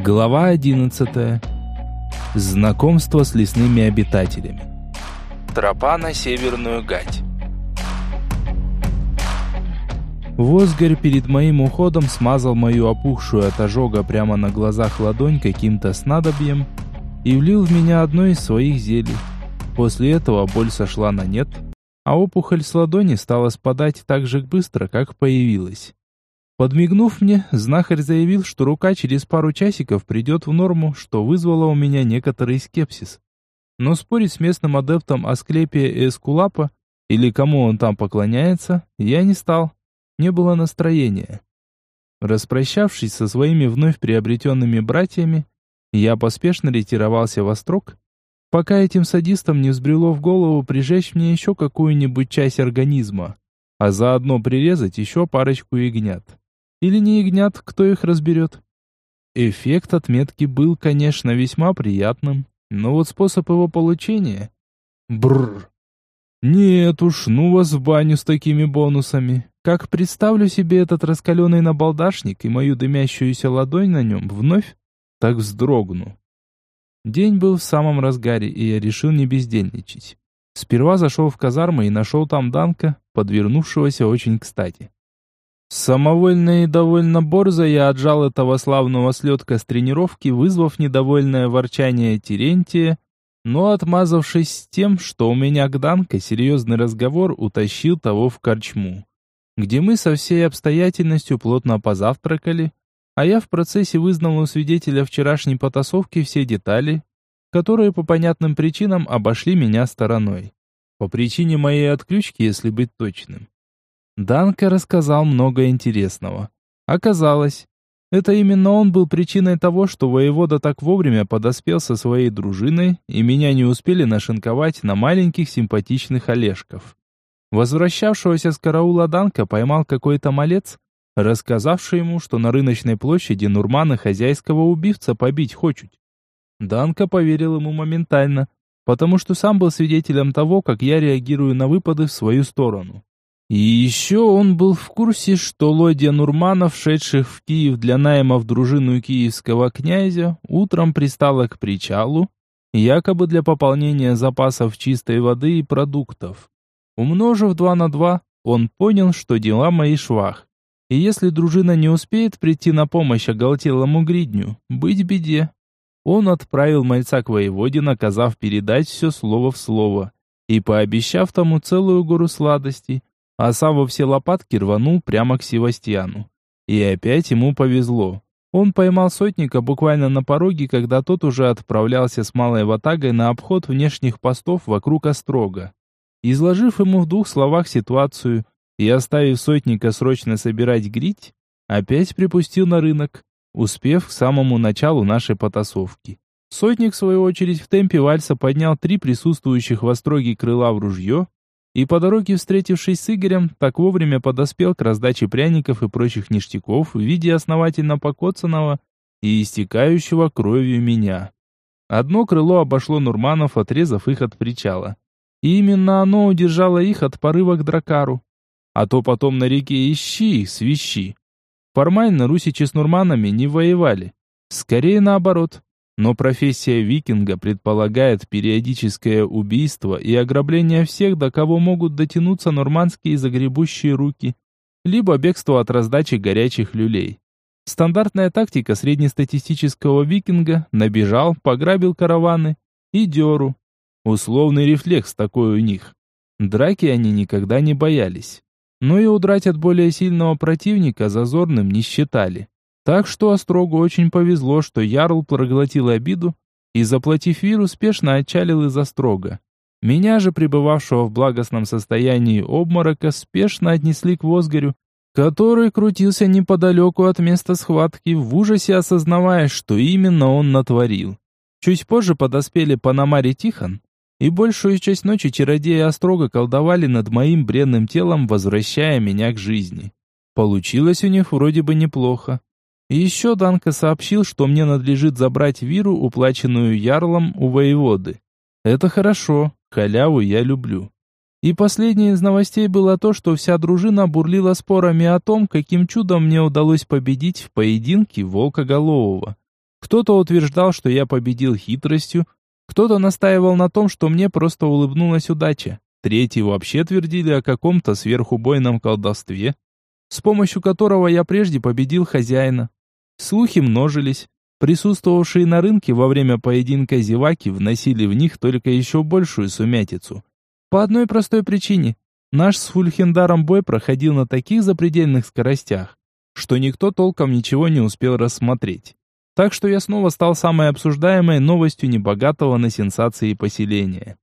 Глава 11. Знакомство с лесными обитателями. Тропа на Северную Гать. Возгорь перед моим уходом смазал мою опухшую от ожога прямо на глазах ладонь каким-то снадобьем и влил в меня одно из своих зелий. После этого боль сошла на нет, а опухоль с ладони стала спадать так же быстро, как появилась. Подмигнув мне, знахарь заявил, что рука через пару часиков придет в норму, что вызвало у меня некоторый скепсис. Но спорить с местным адептом Асклепия Эскулапа, или кому он там поклоняется, я не стал. Не было настроения. Распрощавшись со своими вновь приобретенными братьями, я поспешно ретировался во строк, пока этим садистам не взбрело в голову прижечь мне еще какую-нибудь часть организма, а заодно прирезать еще парочку ягнят. Или не ягнят, кто их разберет? Эффект отметки был, конечно, весьма приятным, но вот способ его получения... Бррр. Нет уж, ну вас в баню с такими бонусами. Как представлю себе этот раскаленный набалдашник и мою дымящуюся ладонь на нем вновь, так вздрогну. День был в самом разгаре, и я решил не бездельничать. Сперва зашел в казармы и нашел там Данка, подвернувшегося очень кстати. Самовольно и довольно борзо я отжал этого славного слетка с тренировки, вызвав недовольное ворчание Терентия, но отмазавшись тем, что у меня к Данко серьезный разговор утащил того в корчму, где мы со всей обстоятельностью плотно позавтракали, а я в процессе вызнал у свидетеля вчерашней потасовки все детали, которые по понятным причинам обошли меня стороной. По причине моей отключки, если быть точным. Данка рассказал много интересного. Оказалось, это именно он был причиной того, что воевода так вовремя подоспел со своей дружиной, и меня не успели нашинковать на маленьких симпатичных олешков. Возвращавшегося с караула Данка поймал какой-то малец, рассказавший ему, что на рыночной площади Нурмана хозяйского убивца побить хочут. Данка поверил ему моментально, потому что сам был свидетелем того, как я реагирую на выпады в свою сторону. И еще он был в курсе, что лодья Нурманов, шедших в Киев для найма в дружину киевского князя, утром пристала к причалу, якобы для пополнения запасов чистой воды и продуктов. Умножив два на два, он понял, что дела мои швах. И если дружина не успеет прийти на помощь оголтелому гридню, быть беде. Он отправил мальца к воеводе, наказав передать все слово в слово, и пообещав тому целую гору сладостей, а сам во все лопатки рванул прямо к Севастьяну. И опять ему повезло. Он поймал сотника буквально на пороге, когда тот уже отправлялся с малой ватагой на обход внешних постов вокруг Острога. Изложив ему в двух словах ситуацию и оставив сотника срочно собирать грить, опять припустил на рынок, успев к самому началу нашей потасовки. Сотник, в свою очередь, в темпе вальса поднял три присутствующих в Остроге крыла в ружье и по дороге, встретившись с Игорем, так вовремя подоспел к раздаче пряников и прочих ништяков в виде основательно покоцанного и истекающего кровью меня. Одно крыло обошло Нурманов, отрезав их от причала. И именно оно удержало их от порыва к Дракару. А то потом на реке ищи, свищи. Формально русичи с Нурманами не воевали. Скорее наоборот. Но профессия викинга предполагает периодическое убийство и ограбление всех, до кого могут дотянуться нормандские загребущие руки, либо бегство от раздачи горячих люлей. Стандартная тактика среднестатистического викинга набежал, пограбил караваны и дёру. Условный рефлекс такой у них. Драки они никогда не боялись. Но и удрать от более сильного противника зазорным не считали. Так что Острогу очень повезло, что Ярл проглотил обиду и, заплатив Виру, спешно отчалил из Острога. Меня же, пребывавшего в благостном состоянии обморока, спешно отнесли к Возгорю, который крутился неподалеку от места схватки, в ужасе осознавая, что именно он натворил. Чуть позже подоспели Панамарь и Тихон, и большую часть ночи чародеи Острога колдовали над моим бренным телом, возвращая меня к жизни. Получилось у них вроде бы неплохо. Еще Данка сообщил, что мне надлежит забрать виру, уплаченную ярлом у воеводы. Это хорошо, халяву я люблю. И последнее из новостей было то, что вся дружина бурлила спорами о том, каким чудом мне удалось победить в поединке Волкоголового. Кто-то утверждал, что я победил хитростью, кто-то настаивал на том, что мне просто улыбнулась удача. Третьи вообще твердили о каком-то сверхубойном колдовстве, с помощью которого я прежде победил хозяина. Слухи множились. Присутствовавшие на рынке во время поединка зеваки вносили в них только еще большую сумятицу. По одной простой причине. Наш с Фульхендаром бой проходил на таких запредельных скоростях, что никто толком ничего не успел рассмотреть. Так что я снова стал самой обсуждаемой новостью небогатого на сенсации поселения.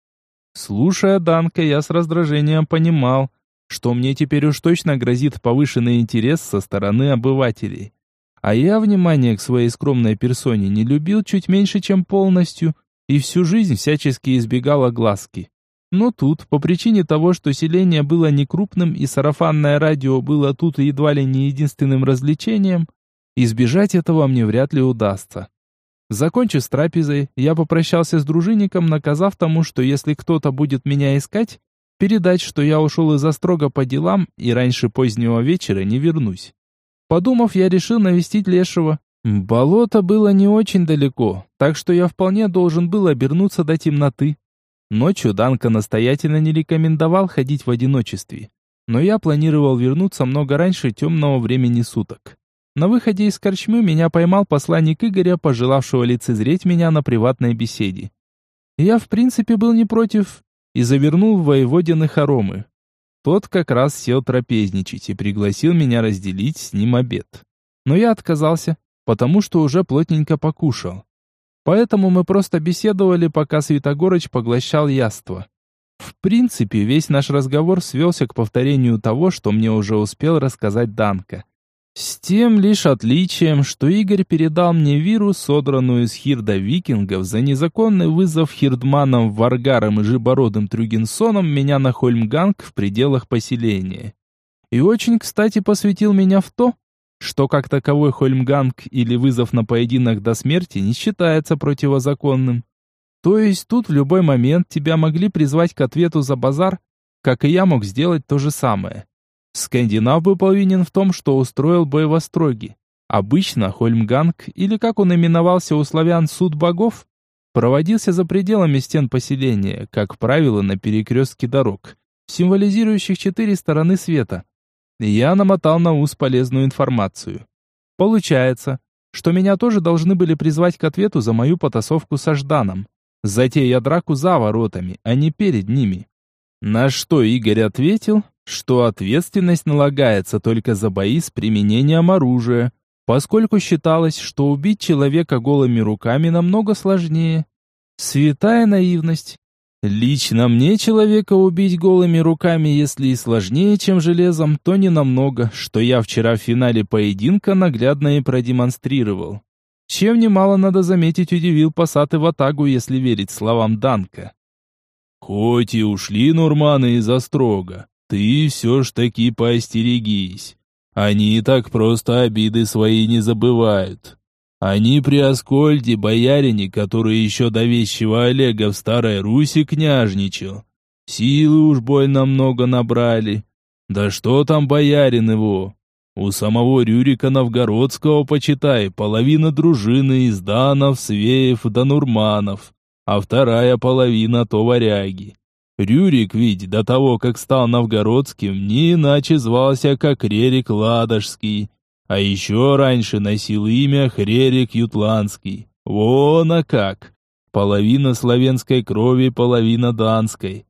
Слушая Данка, я с раздражением понимал, что мне теперь уж точно грозит повышенный интерес со стороны обывателей. А я внимание к своей скромной персоне не любил чуть меньше, чем полностью, и всю жизнь всячески избегал огласки. Но тут, по причине того, что селение было некрупным и сарафанное радио было тут едва ли не единственным развлечением, избежать этого мне вряд ли удастся. Закончив с трапезой, я попрощался с дружинником, наказав тому, что если кто-то будет меня искать, передать, что я ушел из строго по делам и раньше позднего вечера не вернусь. Подумав, я решил навестить Лешего. Болото было не очень далеко, так что я вполне должен был обернуться до темноты. Ночью Данка настоятельно не рекомендовал ходить в одиночестве, но я планировал вернуться много раньше темного времени суток. На выходе из корчмы меня поймал посланник Игоря, пожелавшего лицезреть меня на приватной беседе. Я, в принципе, был не против и завернул в воеводины хоромы. Тот как раз сел трапезничать и пригласил меня разделить с ним обед. Но я отказался, потому что уже плотненько покушал. Поэтому мы просто беседовали, пока Святогорыч поглощал яство. В принципе, весь наш разговор свелся к повторению того, что мне уже успел рассказать Данка. С тем лишь отличием, что Игорь передал мне вирус, содранную из хирда викингов, за незаконный вызов хирдманам Варгаром и Жибородым Трюгенсоном меня на Хольмганг в пределах поселения. И очень, кстати, посвятил меня в то, что как таковой Хольмганг или вызов на поединок до смерти не считается противозаконным. То есть тут в любой момент тебя могли призвать к ответу за базар, как и я мог сделать то же самое. Скандинав был повинен в том, что устроил Остроге. Обычно Хольмганг, или как он именовался у славян суд богов, проводился за пределами стен поселения, как правило, на перекрестке дорог, символизирующих четыре стороны света. Я намотал на ус полезную информацию. Получается, что меня тоже должны были призвать к ответу за мою потасовку со Жданом. Затея драку за воротами, а не перед ними. На что Игорь ответил, что ответственность налагается только за бои с применением оружия, поскольку считалось, что убить человека голыми руками намного сложнее. Святая наивность. Лично мне человека убить голыми руками, если и сложнее, чем железом, то не намного, что я вчера в финале поединка наглядно и продемонстрировал. Чем немало, надо заметить, удивил Пассаты в атагу, если верить словам Данка. «Хоть и ушли нурманы из Острога, ты все ж таки поостерегись. Они так просто обиды свои не забывают. Они при Аскольде, боярине, который еще до вещего Олега в Старой Руси княжничал. Силы уж больно много набрали. Да что там боярин его? У самого Рюрика Новгородского, почитай, половина дружины из Данов, Свеев да Нурманов, а вторая половина то варяги. Рюрик ведь до того, как стал новгородским, не иначе звался, как Рерик Ладожский, а еще раньше носил имя Хрерик Ютландский. Вон а как! Половина славянской крови, половина данской.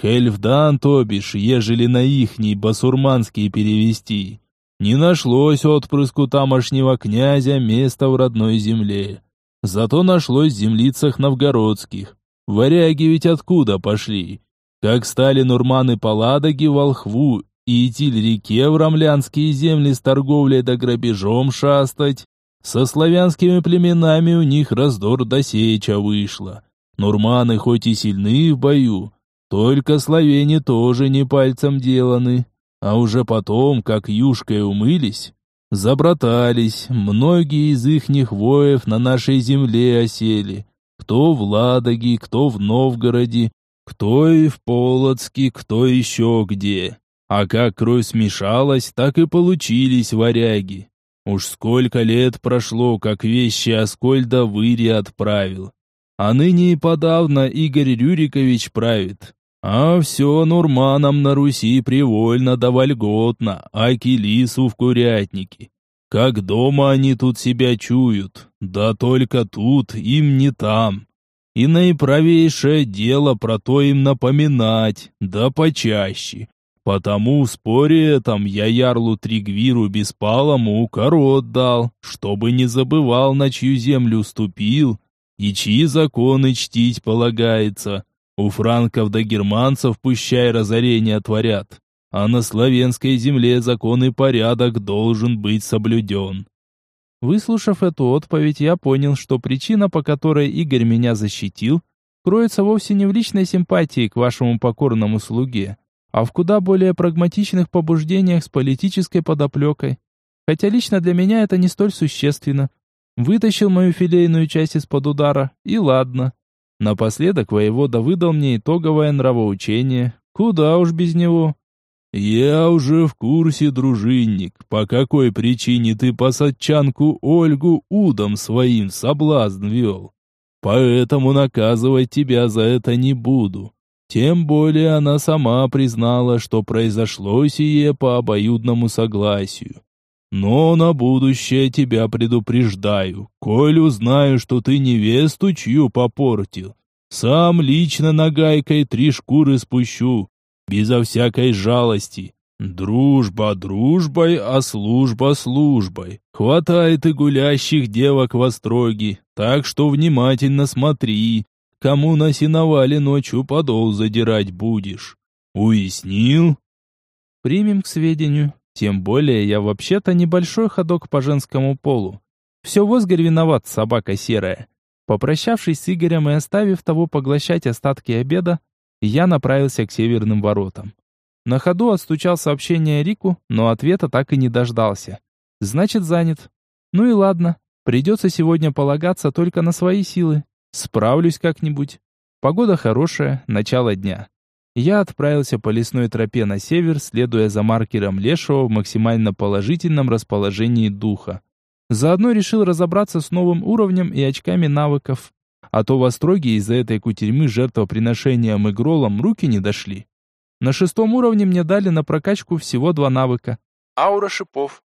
Хельфдан, то бишь, ежели на ихний басурманский перевести. Не нашлось отпрыску тамошнего князя места в родной земле. Зато нашлось в землицах новгородских. Варяги ведь откуда пошли? Как стали нурманы по Волхву и Итиль-реке в рамлянские земли с торговлей да грабежом шастать? Со славянскими племенами у них раздор до сеча вышло. Нурманы хоть и сильны в бою, только славяне тоже не пальцем деланы. А уже потом, как юшкой умылись, забратались, многие из ихних воев на нашей земле осели, кто в Ладоге, кто в Новгороде, кто и в Полоцке, кто еще где. А как кровь смешалась, так и получились варяги. Уж сколько лет прошло, как вещи Аскольда в Ире отправил. А ныне и подавно Игорь Рюрикович правит. А все Нурманам на Руси привольно да вольготно, а Килису в курятнике. Как дома они тут себя чуют, да только тут им не там. И наиправейшее дело про то им напоминать, да почаще. Потому в споре этом я ярлу Тригвиру Беспалому укорот дал, чтобы не забывал, на чью землю ступил, и чьи законы чтить полагается. У франков да германцев пущай разорение творят, а на славянской земле закон и порядок должен быть соблюден. Выслушав эту отповедь, я понял, что причина, по которой Игорь меня защитил, кроется вовсе не в личной симпатии к вашему покорному слуге, а в куда более прагматичных побуждениях с политической подоплекой. Хотя лично для меня это не столь существенно. Вытащил мою филейную часть из-под удара, и ладно. Напоследок воевода выдал мне итоговое нравоучение. Куда уж без него. «Я уже в курсе, дружинник, по какой причине ты посадчанку Ольгу удом своим соблазн вел. Поэтому наказывать тебя за это не буду. Тем более она сама признала, что произошло сие по обоюдному согласию. Но на будущее тебя предупреждаю, коль узнаю, что ты невесту чью попортил, сам лично нагайкой три шкуры спущу, безо всякой жалости. Дружба дружбой, а служба службой. Хватает и гулящих девок в остроге, так что внимательно смотри, кому на сеновале ночью подол задирать будешь. Уяснил? Примем к сведению. Тем более я вообще-то небольшой ходок по женскому полу. Все Возгорь виноват, собака серая. Попрощавшись с Игорем и оставив того поглощать остатки обеда, я направился к северным воротам. На ходу отстучал сообщение Рику, но ответа так и не дождался. Значит, занят. Ну и ладно, придется сегодня полагаться только на свои силы. Справлюсь как-нибудь. Погода хорошая, начало дня я отправился по лесной тропе на север, следуя за маркером Лешего в максимально положительном расположении духа. Заодно решил разобраться с новым уровнем и очками навыков. А то в Остроге из-за этой кутерьмы жертвоприношением и гролом руки не дошли. На шестом уровне мне дали на прокачку всего два навыка. Аура шипов.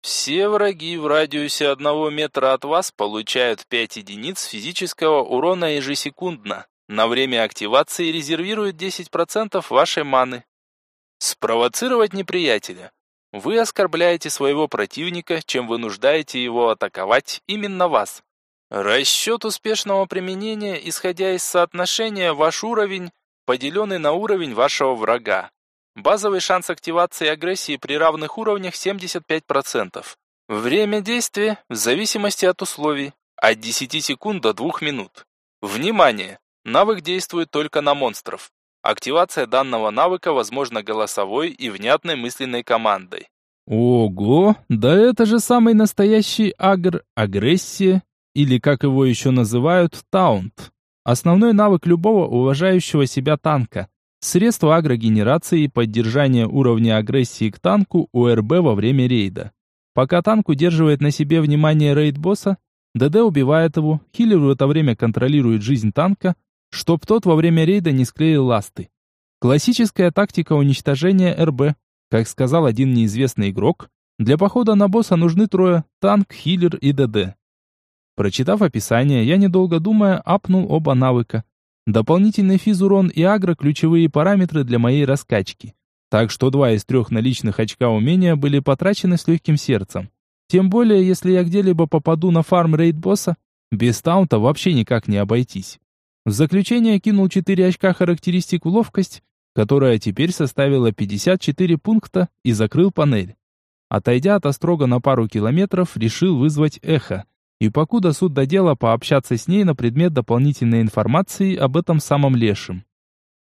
Все враги в радиусе одного метра от вас получают 5 единиц физического урона ежесекундно. На время активации резервирует 10% вашей маны. Спровоцировать неприятеля. Вы оскорбляете своего противника, чем вынуждаете его атаковать именно вас. Расчет успешного применения, исходя из соотношения ваш уровень, поделенный на уровень вашего врага. Базовый шанс активации агрессии при равных уровнях 75%. Время действия, в зависимости от условий, от 10 секунд до 2 минут. Внимание! Навык действует только на монстров. Активация данного навыка возможна голосовой и внятной мысленной командой. Ого, да это же самый настоящий агр, агрессия, или как его еще называют, таунт. Основной навык любого уважающего себя танка. Средство агрогенерации и поддержания уровня агрессии к танку УРБ во время рейда. Пока танк удерживает на себе внимание рейд-босса, ДД убивает его, хиллер в это время контролирует жизнь танка, чтоб тот во время рейда не склеил ласты. Классическая тактика уничтожения РБ. Как сказал один неизвестный игрок, для похода на босса нужны трое – танк, хиллер и ДД. Прочитав описание, я, недолго думая, апнул оба навыка. Дополнительный физурон и агро – ключевые параметры для моей раскачки. Так что два из трех наличных очка умения были потрачены с легким сердцем. Тем более, если я где-либо попаду на фарм рейд-босса, без таунта вообще никак не обойтись. В заключение кинул 4 очка характеристик в ловкость, которая теперь составила 54 пункта, и закрыл панель. Отойдя от Острога на пару километров, решил вызвать эхо, и покуда суд до дела пообщаться с ней на предмет дополнительной информации об этом самом лешем.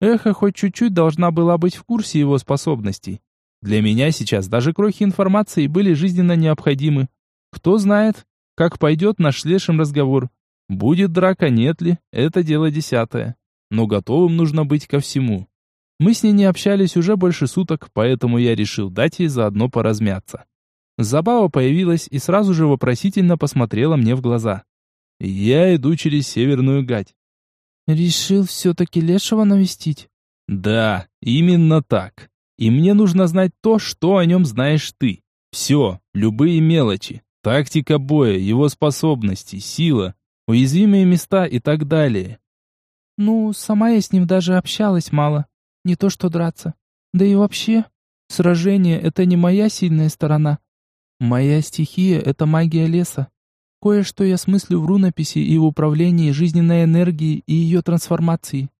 Эхо хоть чуть-чуть должна была быть в курсе его способностей. Для меня сейчас даже крохи информации были жизненно необходимы. Кто знает, как пойдет наш с лешим разговор. Будет драка, нет ли, это дело десятое. Но готовым нужно быть ко всему. Мы с ней не общались уже больше суток, поэтому я решил дать ей заодно поразмяться. Забава появилась и сразу же вопросительно посмотрела мне в глаза. Я иду через северную гать. Решил все-таки Лешего навестить? Да, именно так. И мне нужно знать то, что о нем знаешь ты. Все, любые мелочи. Тактика боя, его способности, сила, уязвимые места и так далее. Ну, сама я с ним даже общалась мало. Не то что драться. Да и вообще, сражение — это не моя сильная сторона. Моя стихия — это магия леса. Кое-что я смыслю в рунописи и в управлении жизненной энергией и ее трансформацией.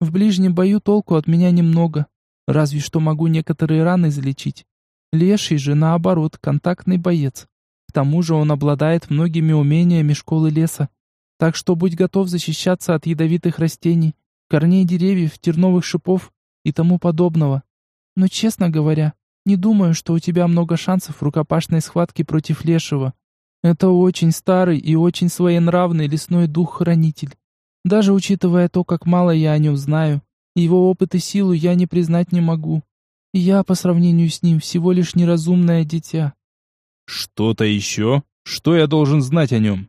В ближнем бою толку от меня немного. Разве что могу некоторые раны залечить. Леший же, наоборот, контактный боец. К тому же он обладает многими умениями школы леса. Так что будь готов защищаться от ядовитых растений, корней деревьев, терновых шипов и тому подобного. Но, честно говоря, не думаю, что у тебя много шансов в рукопашной схватке против Лешего. Это очень старый и очень своенравный лесной дух-хранитель. Даже учитывая то, как мало я о нем знаю, его опыт и силу я не признать не могу. Я, по сравнению с ним, всего лишь неразумное дитя. Что-то еще? Что я должен знать о нем?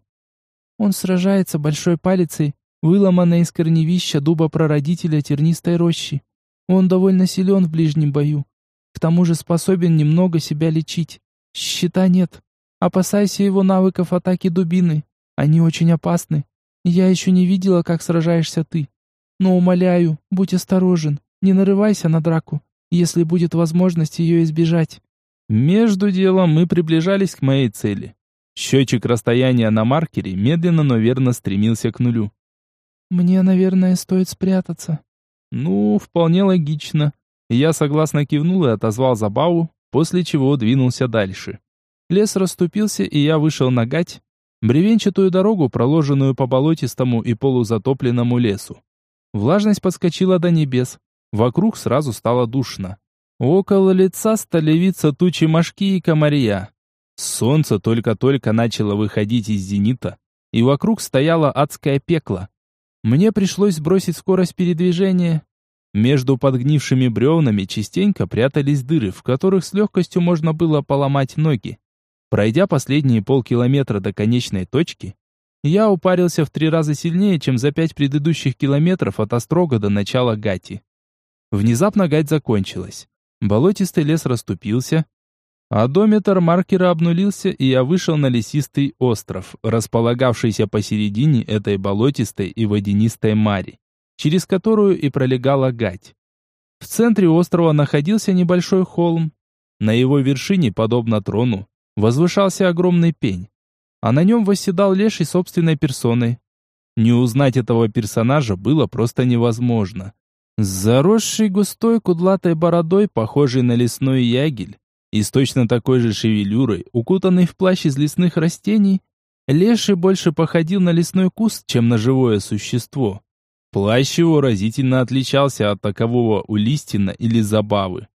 Он сражается большой палицей, выломанной из корневища дуба прародителя тернистой рощи. Он довольно силен в ближнем бою. К тому же способен немного себя лечить. Щита нет. Опасайся его навыков атаки дубины. Они очень опасны. Я еще не видела, как сражаешься ты. Но умоляю, будь осторожен. Не нарывайся на драку, если будет возможность ее избежать. Между делом мы приближались к моей цели. Счетчик расстояния на маркере медленно, но верно стремился к нулю. «Мне, наверное, стоит спрятаться». «Ну, вполне логично». Я согласно кивнул и отозвал забаву, после чего двинулся дальше. Лес расступился, и я вышел на гать, бревенчатую дорогу, проложенную по болотистому и полузатопленному лесу. Влажность подскочила до небес. Вокруг сразу стало душно. Около лица стали виться тучи мошки и комарья. Солнце только-только начало выходить из зенита, и вокруг стояло адское пекло. Мне пришлось сбросить скорость передвижения. Между подгнившими бревнами частенько прятались дыры, в которых с легкостью можно было поломать ноги. Пройдя последние полкилометра до конечной точки, я упарился в три раза сильнее, чем за пять предыдущих километров от Острога до начала Гати. Внезапно гать закончилась. Болотистый лес расступился, Одометр маркера обнулился, и я вышел на лесистый остров, располагавшийся посередине этой болотистой и водянистой мари, через которую и пролегала гать. В центре острова находился небольшой холм. На его вершине, подобно трону, возвышался огромный пень, а на нем восседал леший собственной персоной. Не узнать этого персонажа было просто невозможно. Заросший густой кудлатой бородой, похожий на лесной ягель, и с точно такой же шевелюрой, укутанный в плащ из лесных растений, Леший больше походил на лесной куст, чем на живое существо. Плащ его разительно отличался от такового у Листина или Забавы.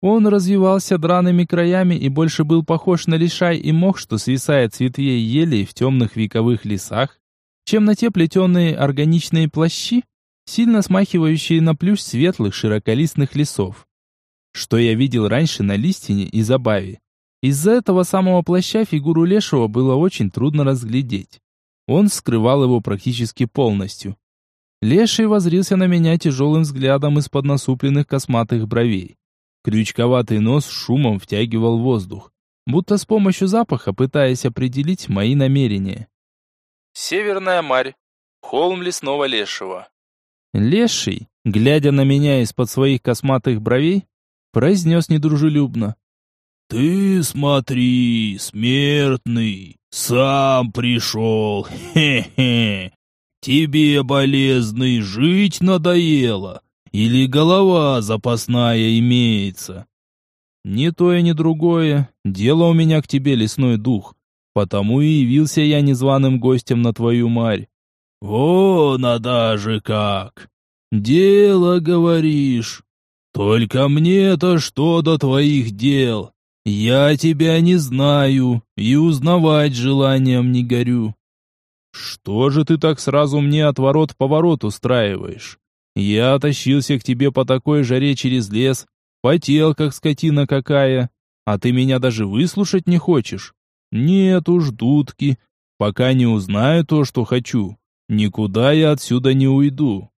Он развивался драными краями и больше был похож на лишай и мох, что свисает с ветвей елей в темных вековых лесах, чем на те плетеные органичные плащи, сильно смахивающие на плющ светлых широколистных лесов что я видел раньше на Листине и Забаве. Из-за этого самого плаща фигуру Лешего было очень трудно разглядеть. Он скрывал его практически полностью. Леший возрился на меня тяжелым взглядом из-под насупленных косматых бровей. Крючковатый нос шумом втягивал воздух, будто с помощью запаха пытаясь определить мои намерения. Северная марь. Холм лесного лешего. Леший, глядя на меня из-под своих косматых бровей, произнес недружелюбно. «Ты смотри, смертный, сам пришел, хе-хе. Тебе, болезный, жить надоело? Или голова запасная имеется?» «Ни то и ни другое. Дело у меня к тебе, лесной дух. Потому и явился я незваным гостем на твою марь». «Вон, а даже как! Дело, говоришь? Только мне-то что до твоих дел? Я тебя не знаю и узнавать желанием не горю. Что же ты так сразу мне отворот-поворот устраиваешь? Я тащился к тебе по такой жаре через лес, потел, как скотина какая, А ты меня даже выслушать не хочешь? Нет уж, дудки, пока не узнаю то, что хочу. Никуда я отсюда не уйду.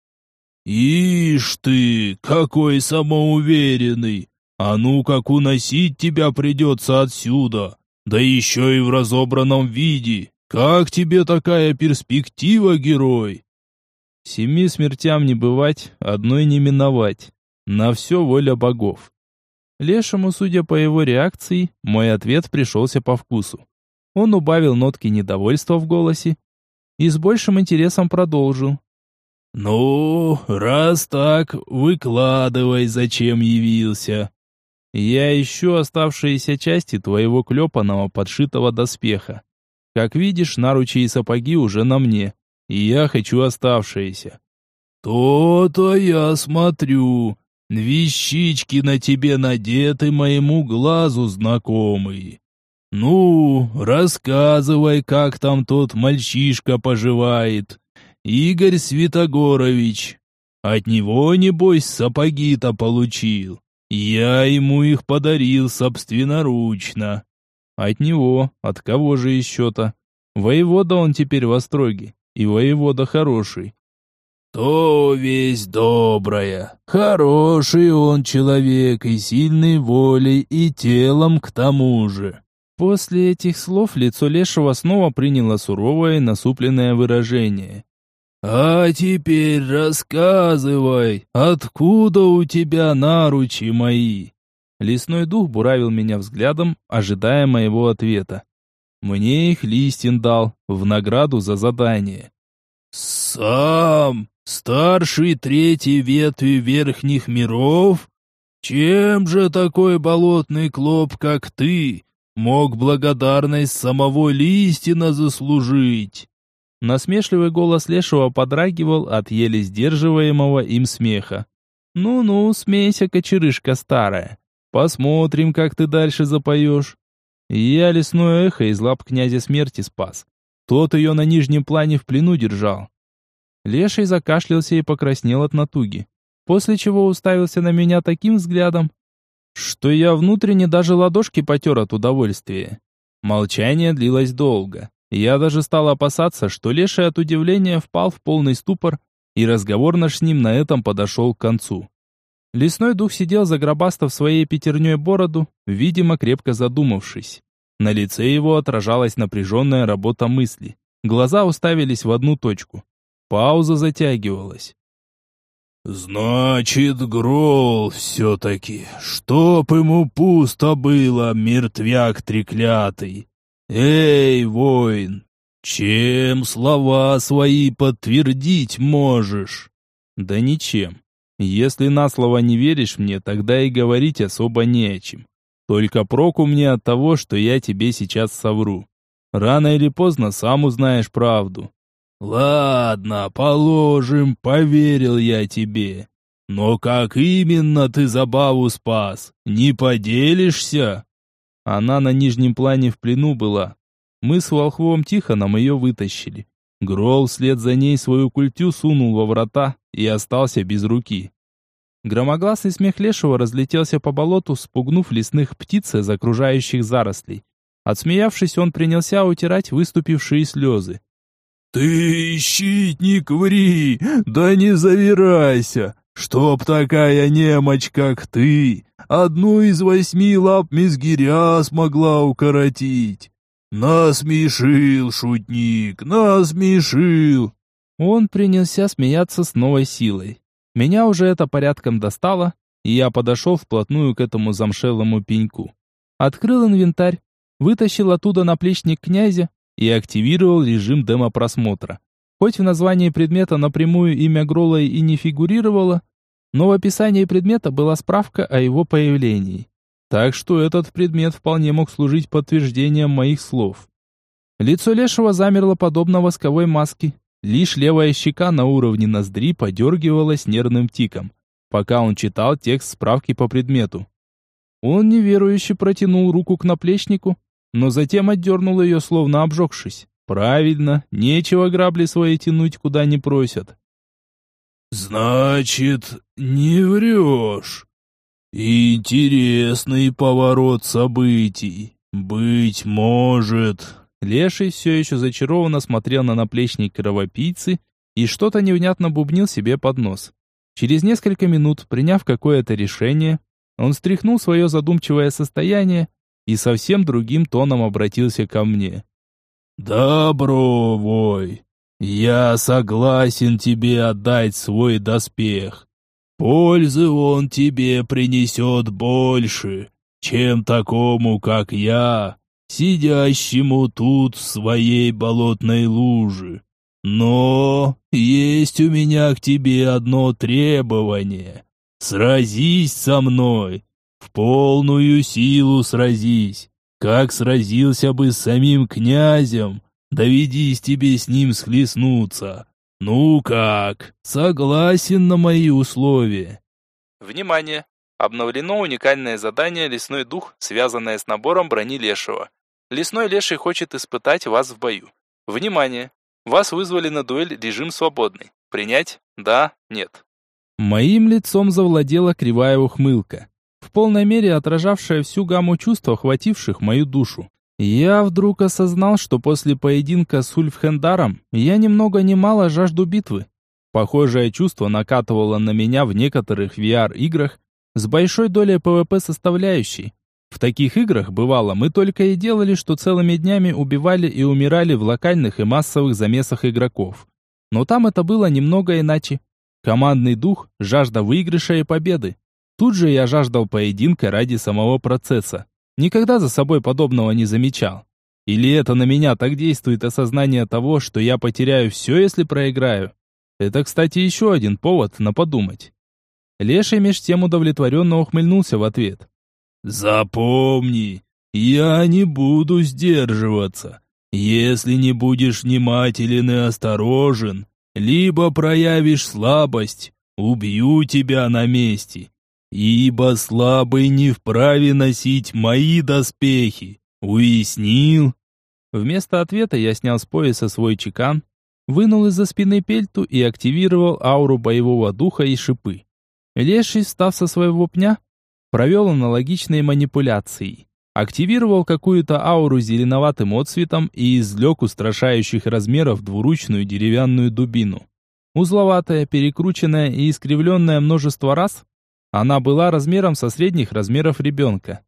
Ишь ты, какой самоуверенный! А ну как уносить тебя придется отсюда, да еще и в разобранном виде. Как тебе такая перспектива, герой? Семи смертям не бывать, одной не миновать. На все воля богов. Лешему, судя по его реакции, мой ответ пришелся по вкусу. Он убавил нотки недовольства в голосе и с большим интересом продолжил. «Ну, раз так, выкладывай, зачем явился». «Я ищу оставшиеся части твоего клепаного подшитого доспеха. Как видишь, наручи и сапоги уже на мне, и я хочу оставшиеся». «То-то я смотрю. Вещички на тебе надеты моему глазу знакомые. Ну, рассказывай, как там тот мальчишка поживает. Игорь Святогорович. От него, небось, сапоги-то получил. Я ему их подарил собственноручно. От него, от кого же еще-то? Воевода он теперь в Остроге, и воевода хороший. То весь добрая, хороший он человек и сильной волей, и телом к тому же. После этих слов лицо Лешего снова приняло суровое насупленное выражение. «А теперь рассказывай, откуда у тебя наручи мои?» Лесной дух буравил меня взглядом, ожидая моего ответа. Мне их Листин дал, в награду за задание. «Сам? Старший третьей ветви верхних миров? Чем же такой болотный клоп, как ты, мог благодарность самого Листина заслужить?» Насмешливый голос Лешего подрагивал от еле сдерживаемого им смеха. «Ну-ну, смейся, кочерышка старая. Посмотрим, как ты дальше запоешь». Я лесное эхо из лап князя смерти спас. Тот ее на нижнем плане в плену держал. Леший закашлялся и покраснел от натуги, после чего уставился на меня таким взглядом, что я внутренне даже ладошки потер от удовольствия. Молчание длилось долго. Я даже стал опасаться, что Леший от удивления впал в полный ступор, и разговор наш с ним на этом подошел к концу. Лесной дух сидел загробастав своей пятерней бороду, видимо, крепко задумавшись. На лице его отражалась напряженная работа мысли. Глаза уставились в одну точку. Пауза затягивалась. «Значит, Грол все-таки, чтоб ему пусто было, мертвяк треклятый. Эй, воин, чем слова свои подтвердить можешь?» «Да ничем. Если на слово не веришь мне, тогда и говорить особо не о чем. Только проку мне от того, что я тебе сейчас совру. Рано или поздно сам узнаешь правду. «Ладно, положим, поверил я тебе. Но как именно ты забаву спас? Не поделишься?» Она на нижнем плане в плену была. Мы с Волхвом Тихоном ее вытащили. Грол вслед за ней свою культю сунул во врата и остался без руки. Громогласный смех Лешего разлетелся по болоту, спугнув лесных птиц из окружающих зарослей. Отсмеявшись, он принялся утирать выступившие слезы. «Ты, щитник, ври, да не завирайся! Чтоб такая немочь, как ты, одну из восьми лап мизгиря смогла укоротить! Насмешил, шутник, насмешил!» Он принялся смеяться с новой силой. Меня уже это порядком достало, и я подошел вплотную к этому замшелому пеньку. Открыл инвентарь, вытащил оттуда наплечник князя и активировал режим демо-просмотра. Хоть в названии предмета напрямую имя Грола и не фигурировало, но в описании предмета была справка о его появлении. Так что этот предмет вполне мог служить подтверждением моих слов. Лицо Лешего замерло подобно восковой маске. Лишь левая щека на уровне ноздри подергивалась нервным тиком, пока он читал текст справки по предмету. Он неверующе протянул руку к наплечнику, но затем отдернул ее, словно обжегшись. Правильно, нечего грабли свои тянуть, куда не просят. «Значит, не врешь?» Интересный поворот событий. Быть может...» Леший все еще зачарованно смотрел на наплечник кровопийцы и что-то невнятно бубнил себе под нос. Через несколько минут, приняв какое-то решение, он стряхнул свое задумчивое состояние и совсем другим тоном обратился ко мне. «Добро, вой, я согласен тебе отдать свой доспех. Пользы он тебе принесет больше, чем такому, как я, сидящему тут в своей болотной луже. Но есть у меня к тебе одно требование. Сразись со мной, в полную силу сразись, как сразился бы с самим князем, доведись тебе с ним схлестнуться. Ну как, согласен на мои условия? Внимание! Обновлено уникальное задание «Лесной дух», связанное с набором брони лешего. Лесной леший хочет испытать вас в бою. Внимание! Вас вызвали на дуэль режим свободный. Принять? Да? Нет? Моим лицом завладела кривая ухмылка, в полной мере отражавшая всю гамму чувств, охвативших мою душу. Я вдруг осознал, что после поединка с Ульфхендаром я немного не мало жажду битвы. Похожее чувство накатывало на меня в некоторых VR-играх, с большой долей PvP составляющей. В таких играх, бывало, мы только и делали, что целыми днями убивали и умирали в локальных и массовых замесах игроков. Но там это было немного иначе. Командный дух, жажда выигрыша и победы. Тут же я жаждал поединка ради самого процесса. Никогда за собой подобного не замечал. Или это на меня так действует осознание того, что я потеряю все, если проиграю? Это, кстати, еще один повод на подумать. Леший меж тем удовлетворенно ухмыльнулся в ответ. «Запомни, я не буду сдерживаться. Если не будешь внимателен и осторожен, либо проявишь слабость, убью тебя на месте. Ибо слабый не вправе носить мои доспехи. Уяснил?» Вместо ответа я снял с пояса свой чекан, вынул из-за спины пельту и активировал ауру боевого духа и шипы. Леший, встав со своего пня, провел аналогичные манипуляции. Активировал какую-то ауру зеленоватым отцветом и извлек устрашающих размеров двуручную деревянную дубину. Узловатая, перекрученная и искривленная множество раз, она была размером со средних размеров ребенка.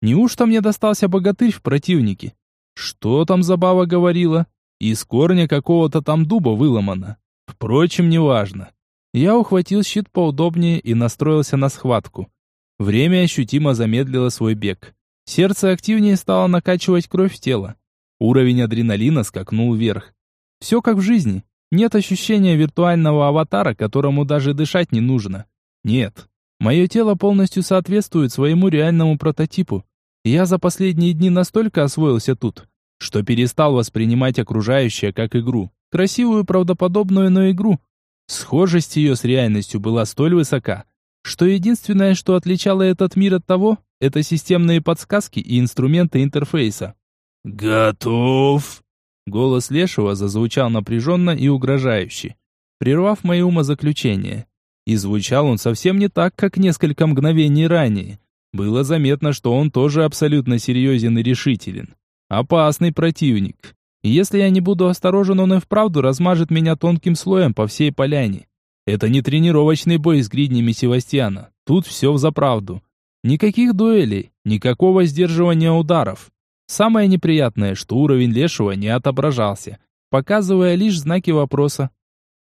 Неужто мне достался богатырь в противнике? Что там забава говорила? Из корня какого-то там дуба выломано. Впрочем, неважно. Я ухватил щит поудобнее и настроился на схватку. Время ощутимо замедлило свой бег. Сердце активнее стало накачивать кровь в тело. Уровень адреналина скакнул вверх. Все как в жизни. Нет ощущения виртуального аватара, которому даже дышать не нужно. Нет. Мое тело полностью соответствует своему реальному прототипу. Я за последние дни настолько освоился тут, что перестал воспринимать окружающее как игру. Красивую, правдоподобную, но игру. Схожесть ее с реальностью была столь высока, что единственное, что отличало этот мир от того, это системные подсказки и инструменты интерфейса. «Готов!» Голос Лешего зазвучал напряженно и угрожающе, прервав мои умозаключения. И звучал он совсем не так, как несколько мгновений ранее. Было заметно, что он тоже абсолютно серьезен и решителен. Опасный противник. если я не буду осторожен, он и вправду размажет меня тонким слоем по всей поляне. Это не тренировочный бой с гриднями Севастьяна. Тут все взаправду. Никаких дуэлей, никакого сдерживания ударов. Самое неприятное, что уровень Лешего не отображался, показывая лишь знаки вопроса.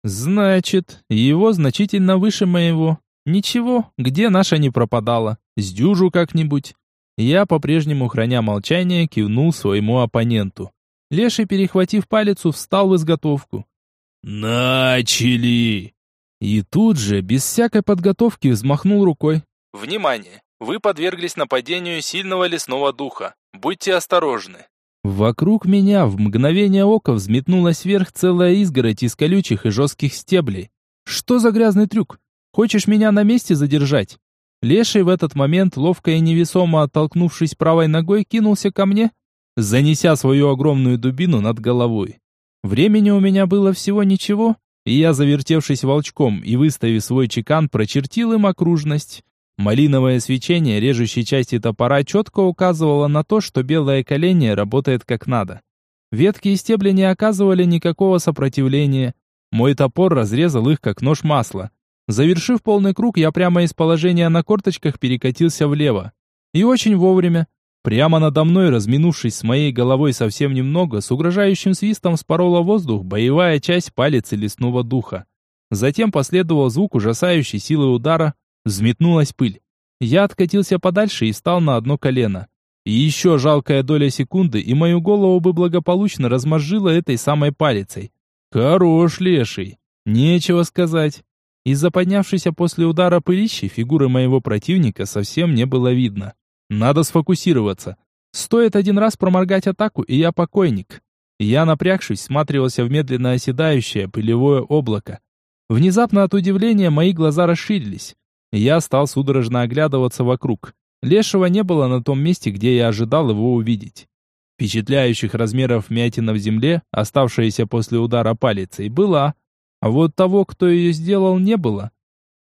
Значит, его значительно выше моего. Ничего, где наша не пропадала. Сдюжу как-нибудь. Я, по-прежнему храня молчание, кивнул своему оппоненту. Леший, перехватив палец, встал в изготовку. «Начали!» И тут же, без всякой подготовки, взмахнул рукой. «Внимание! Вы подверглись нападению сильного лесного духа. Будьте осторожны!» Вокруг меня в мгновение ока взметнулась вверх целая изгородь из колючих и жестких стеблей. «Что за грязный трюк? Хочешь меня на месте задержать?» Леший в этот момент, ловко и невесомо оттолкнувшись правой ногой, кинулся ко мне, занеся свою огромную дубину над головой. Времени у меня было всего ничего, и я, завертевшись волчком и выставив свой чекан, прочертил им окружность. Малиновое свечение режущей части топора четко указывало на то, что белое коление работает как надо. Ветки и стебли не оказывали никакого сопротивления. Мой топор разрезал их, как нож масла. Завершив полный круг, я прямо из положения на корточках перекатился влево. И очень вовремя. Прямо надо мной, разминувшись с моей головой совсем немного, с угрожающим свистом спорола воздух боевая часть палицы лесного духа. Затем последовал звук ужасающей силы удара, взметнулась пыль. Я откатился подальше и встал на одно колено. И еще жалкая доля секунды, и мою голову бы благополучно размозжило этой самой палицей. Хорош леший. Нечего сказать. Из-за поднявшейся после удара пылищи фигуры моего противника совсем не было видно. Надо сфокусироваться. Стоит один раз проморгать атаку, и я покойник. Я, напрягшись, смотрелся в медленно оседающее пылевое облако. Внезапно от удивления мои глаза расширились. Я стал судорожно оглядываться вокруг. Лешего не было на том месте, где я ожидал его увидеть. Впечатляющих размеров мятина в земле, оставшаяся после удара палицей, была, а вот того, кто ее сделал, не было.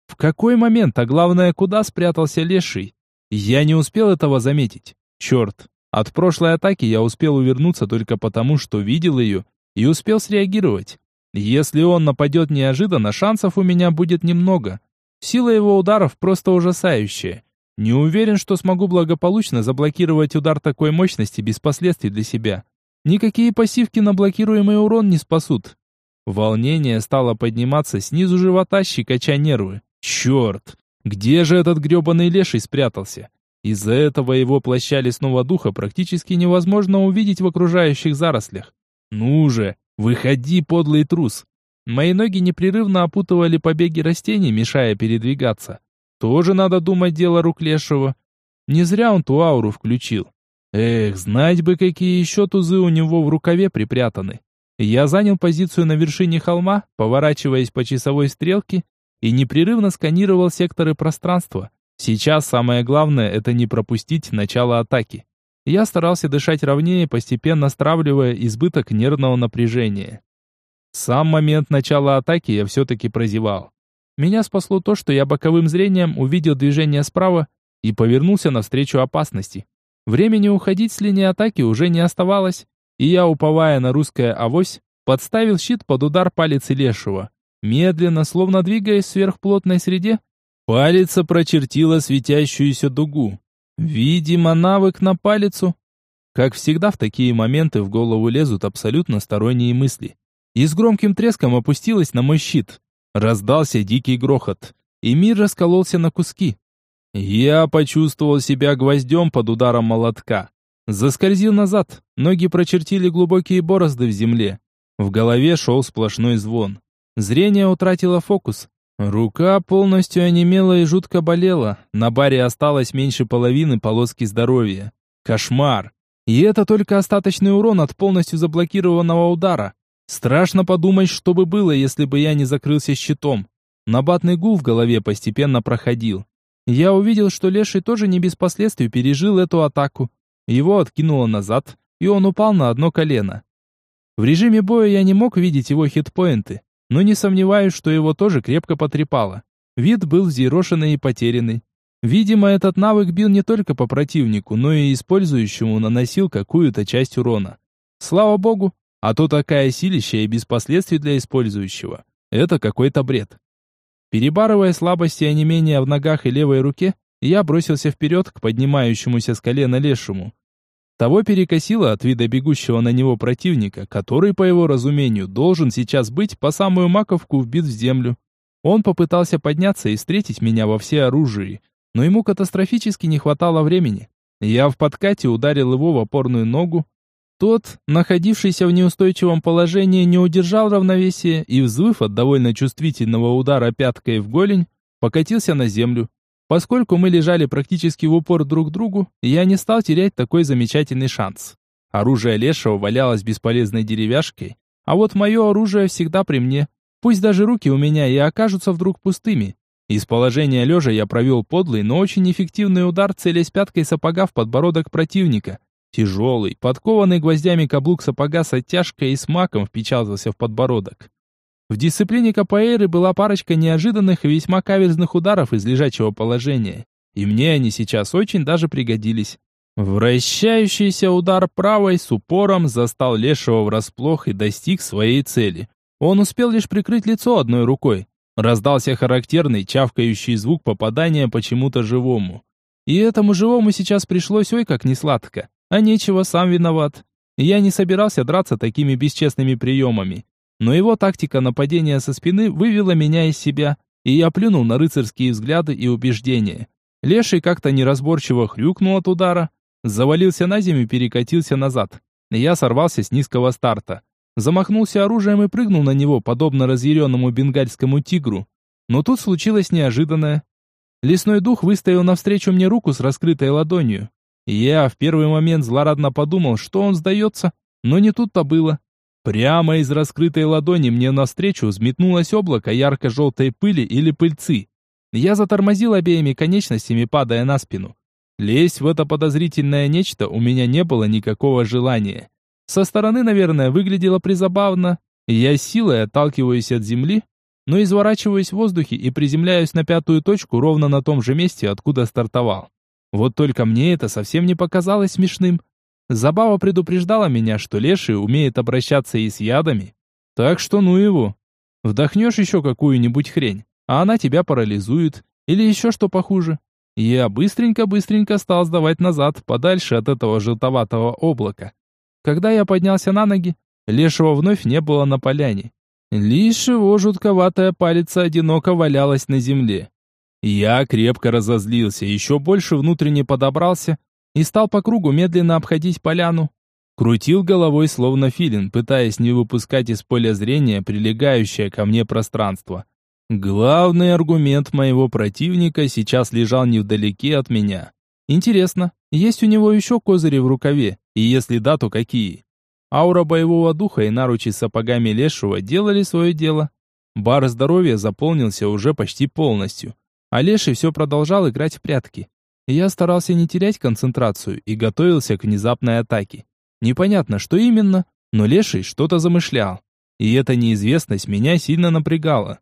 В какой момент, а главное, куда спрятался леший? Я не успел этого заметить. Черт, от прошлой атаки я успел увернуться только потому, что видел ее и успел среагировать. Если он нападет неожиданно, шансов у меня будет немного. Сила его ударов просто ужасающая. Не уверен, что смогу благополучно заблокировать удар такой мощности без последствий для себя. Никакие пассивки на блокируемый урон не спасут. Волнение стало подниматься снизу живота, щекоча нервы. Черт! Где же этот гребаный леший спрятался? Из-за этого его плаща лесного духа практически невозможно увидеть в окружающих зарослях. Ну же, выходи, подлый трус! Мои ноги непрерывно опутывали побеги растений, мешая передвигаться. Тоже надо думать дело рук лешего. Не зря он ту ауру включил. Эх, знать бы, какие еще тузы у него в рукаве припрятаны. Я занял позицию на вершине холма, поворачиваясь по часовой стрелке, и непрерывно сканировал секторы пространства. Сейчас самое главное – это не пропустить начало атаки. Я старался дышать ровнее, постепенно стравливая избыток нервного напряжения. Сам момент начала атаки я все-таки прозевал. Меня спасло то, что я боковым зрением увидел движение справа и повернулся навстречу опасности. Времени уходить с линии атаки уже не оставалось, и я, уповая на русское авось, подставил щит под удар палицы лешего. Медленно, словно двигаясь в сверхплотной среде, палица прочертила светящуюся дугу. Видимо, навык на палицу. Как всегда в такие моменты в голову лезут абсолютно сторонние мысли. И с громким треском опустилась на мой щит. Раздался дикий грохот, и мир раскололся на куски. Я почувствовал себя гвоздем под ударом молотка. Заскользил назад, ноги прочертили глубокие борозды в земле. В голове шел сплошной звон. Зрение утратило фокус. Рука полностью онемела и жутко болела. На баре осталось меньше половины полоски здоровья. Кошмар. И это только остаточный урон от полностью заблокированного удара. Страшно подумать, что бы было, если бы я не закрылся щитом. Набатный гул в голове постепенно проходил. Я увидел, что Леший тоже не без последствий пережил эту атаку. Его откинуло назад, и он упал на одно колено. В режиме боя я не мог видеть его хитпоинты, но не сомневаюсь, что его тоже крепко потрепало. Вид был взъерошенный и потерянный. Видимо, этот навык бил не только по противнику, но и использующему наносил какую-то часть урона. Слава богу, а то такая силища и без последствий для использующего. Это какой-то бред. Перебарывая слабости и онемения в ногах и левой руке, я бросился вперед к поднимающемуся с колена лешему. Того перекосило от вида бегущего на него противника, который, по его разумению, должен сейчас быть по самую маковку вбит в землю. Он попытался подняться и встретить меня во всеоружии, но ему катастрофически не хватало времени. Я в подкате ударил его в опорную ногу. Тот, находившийся в неустойчивом положении, не удержал равновесия и, взвыв от довольно чувствительного удара пяткой в голень, покатился на землю. Поскольку мы лежали практически в упор друг к другу, я не стал терять такой замечательный шанс. Оружие Лешего валялось бесполезной деревяшкой, а вот мое оружие всегда при мне. Пусть даже руки у меня и окажутся вдруг пустыми. Из положения лежа я провел подлый, но очень эффективный удар, целясь пяткой сапога в подбородок противника. Тяжелый, подкованный гвоздями каблук сапога с оттяжкой и смаком впечатался в подбородок. В дисциплине капоэйры была парочка неожиданных и весьма каверзных ударов из лежачего положения. и мне они сейчас очень даже пригодились. Вращающийся удар правой с упором застал Лешего врасплох и достиг своей цели. Он успел лишь прикрыть лицо одной рукой. Раздался характерный чавкающий звук попадания почему-то живому. И этому живому сейчас пришлось ой как несладко. А нечего, сам виноват. Я не собирался драться такими бесчестными приемами. Но его тактика нападения со спины вывела меня из себя, и я плюнул на рыцарские взгляды и убеждения. Леший как-то неразборчиво хрюкнул от удара, завалился на землю и перекатился назад. Я сорвался с низкого старта. Замахнулся оружием и прыгнул на него, подобно разъяренному бенгальскому тигру. Но тут случилось неожиданное. Лесной дух выставил навстречу мне руку с раскрытой ладонью. Я в первый момент злорадно подумал, что он сдается, но не тут-то было. Прямо из раскрытой ладони мне навстречу взметнулось облако ярко-желтой пыли или пыльцы. Я затормозил обеими конечностями, падая на спину. Лезть в это подозрительное нечто у меня не было никакого желания. Со стороны, наверное, выглядело призабавно. Я силой отталкиваюсь от земли, но изворачиваюсь в воздухе и приземляюсь на пятую точку ровно на том же месте, откуда стартовал. Вот только мне это совсем не показалось смешным. Забава предупреждала меня, что леший умеет обращаться и с ядами. Так что ну его. Вдохнешь еще какую-нибудь хрень, а она тебя парализует. Или еще что похуже. Я быстренько-быстренько стал сдавать назад, подальше от этого желтоватого облака. Когда я поднялся на ноги, лешего вновь не было на поляне. Лишь его жутковатая палец одиноко валялась на земле. Я крепко разозлился, еще больше внутренне подобрался и стал по кругу медленно обходить поляну. Крутил головой словно филин, пытаясь не выпускать из поля зрения прилегающее ко мне пространство. Главный аргумент моего противника сейчас лежал невдалеке от меня. Интересно, есть у него еще козыри в рукаве? И если да, то какие? Аура боевого духа и наручи с сапогами лешего делали свое дело. Бар здоровья заполнился уже почти полностью. А леший все продолжал играть в прятки. Я старался не терять концентрацию и готовился к внезапной атаке. Непонятно, что именно, но Леший что-то замышлял. И эта неизвестность меня сильно напрягала.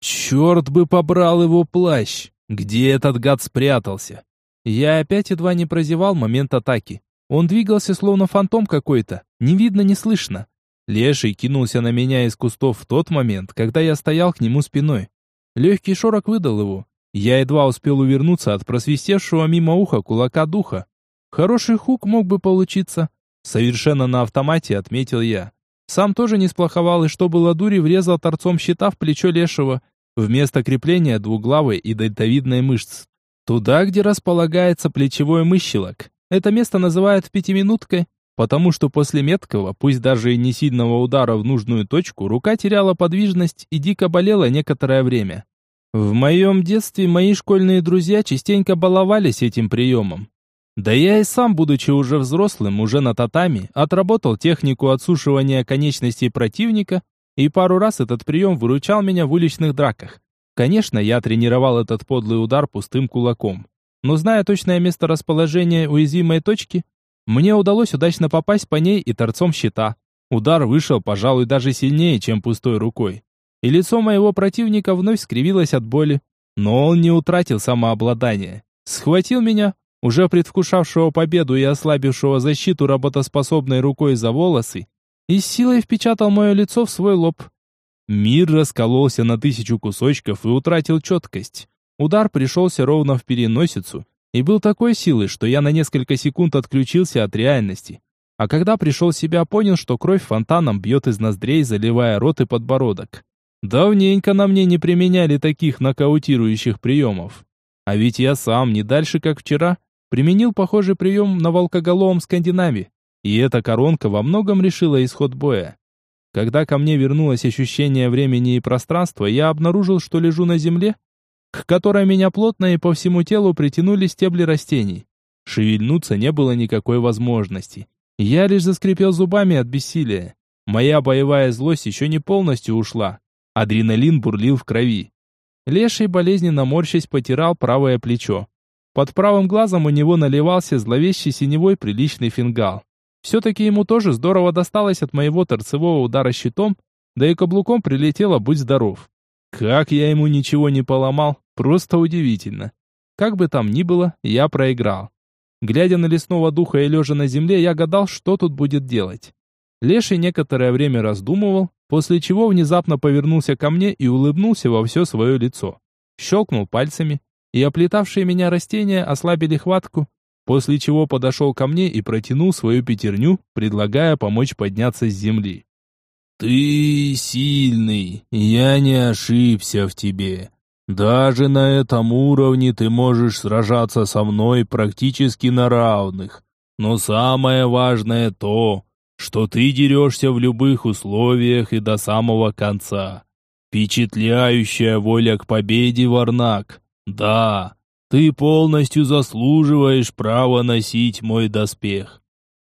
Черт бы побрал его плащ! Где этот гад спрятался? Я опять едва не прозевал момент атаки. Он двигался словно фантом какой-то, не видно, не слышно. Леший кинулся на меня из кустов в тот момент, когда я стоял к нему спиной. Легкий шорох выдал его, я едва успел увернуться от просвистевшего мимо уха кулака духа. Хороший хук мог бы получиться. Совершенно на автомате отметил я. Сам тоже не сплоховал и что было дури врезал торцом щита в плечо лешего, вместо крепления двуглавой и дельтовидной мышц. Туда, где располагается плечевой мыщелок. Это место называют пятиминуткой, потому что после меткого, пусть даже и не сильного удара в нужную точку, рука теряла подвижность и дико болела некоторое время. В моем детстве мои школьные друзья частенько баловались этим приемом. Да я и сам, будучи уже взрослым, уже на татами, отработал технику отсушивания конечностей противника, и пару раз этот прием выручал меня в уличных драках. Конечно, я тренировал этот подлый удар пустым кулаком. Но зная точное место расположения уязвимой точки, мне удалось удачно попасть по ней и торцом щита. Удар вышел, пожалуй, даже сильнее, чем пустой рукой и лицо моего противника вновь скривилось от боли. Но он не утратил самообладание. Схватил меня, уже предвкушавшего победу и ослабившего защиту работоспособной рукой за волосы, и с силой впечатал мое лицо в свой лоб. Мир раскололся на тысячу кусочков и утратил четкость. Удар пришелся ровно в переносицу и был такой силы, что я на несколько секунд отключился от реальности. А когда пришел в себя, понял, что кровь фонтаном бьет из ноздрей, заливая рот и подбородок. Давненько на мне не применяли таких нокаутирующих приемов. А ведь я сам, не дальше как вчера, применил похожий прием на волкоголовом Скандинаве. И эта коронка во многом решила исход боя. Когда ко мне вернулось ощущение времени и пространства, я обнаружил, что лежу на земле, к которой меня плотно и по всему телу притянули стебли растений. Шевельнуться не было никакой возможности. Я лишь заскрипел зубами от бессилия. Моя боевая злость еще не полностью ушла. Адреналин бурлил в крови. Леший болезненно морщась потирал правое плечо. Под правым глазом у него наливался зловещий синевой приличный фингал. Все-таки ему тоже здорово досталось от моего торцевого удара щитом, да и каблуком прилетело «Будь здоров». Как я ему ничего не поломал, просто удивительно. Как бы там ни было, я проиграл. Глядя на лесного духа и лежа на земле, я гадал, что тут будет делать. Леший некоторое время раздумывал, после чего внезапно повернулся ко мне и улыбнулся во все свое лицо. Щелкнул пальцами, и оплетавшие меня растения ослабили хватку, после чего подошел ко мне и протянул свою пятерню, предлагая помочь подняться с земли. «Ты сильный, я не ошибся в тебе. Даже на этом уровне ты можешь сражаться со мной практически на равных. Но самое важное то, что ты дерешься в любых условиях и до самого конца. Впечатляющая воля к победе, Варнак. Да, ты полностью заслуживаешь права носить мой доспех.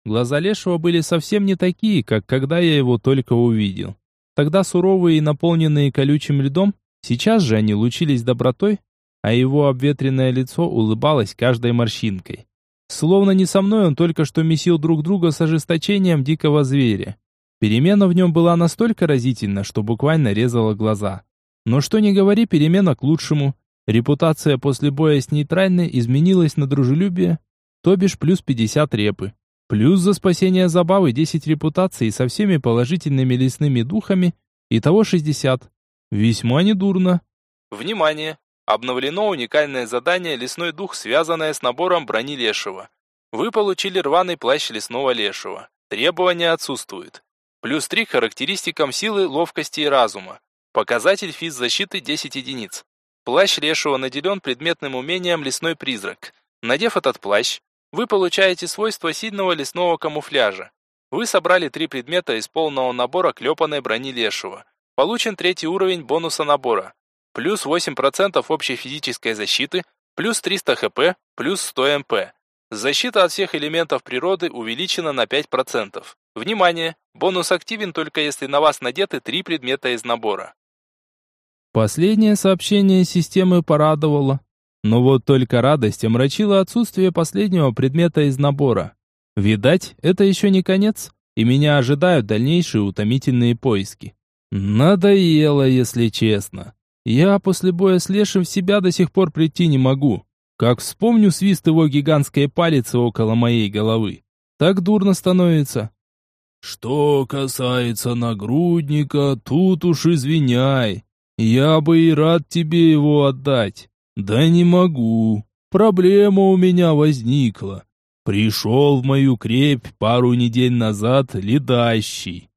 Глаза Лешего были совсем не такие, как когда я его только увидел. Тогда суровые и наполненные колючим льдом, сейчас же они лучились добротой, а его обветренное лицо улыбалось каждой морщинкой. Словно не со мной он только что месил друг друга с ожесточением дикого зверя. Перемена в нем была настолько разительна, что буквально резала глаза. Но что ни говори, перемена к лучшему. Репутация после боя с нейтральной изменилась на дружелюбие, то бишь плюс 50 репы. Плюс за спасение забавы 10 репутаций со всеми положительными лесными духами, итого 60. Весьма недурно. Внимание! Обновлено уникальное задание «Лесной дух», связанное с набором брони лешего. Вы получили рваный плащ лесного лешего. Требования отсутствуют. Плюс 3 характеристикам силы, ловкости и разума. Показатель физзащиты 10 единиц. Плащ лешего наделен предметным умением «Лесной призрак». Надев этот плащ, вы получаете свойства сильного лесного камуфляжа. Вы собрали три предмета из полного набора клепанной брони лешего. Получен третий уровень бонуса набора. Плюс 8% общей физической защиты, плюс 300 хп, плюс 100 мп. Защита от всех элементов природы увеличена на 5%. Внимание! Бонус активен только если на вас надеты три предмета из набора. Последнее сообщение системы порадовало. Но вот только радость омрачила отсутствие последнего предмета из набора. Видать, это еще не конец, и меня ожидают дальнейшие утомительные поиски. Надоело, если честно. Я после боя с Лешим в себя до сих пор прийти не могу. Как вспомню свист его гигантской палицы около моей головы. Так дурно становится. Что касается нагрудника, тут уж извиняй. Я бы и рад тебе его отдать. «Да не могу. Проблема у меня возникла. Пришел в мою крепь пару недель назад ледащий.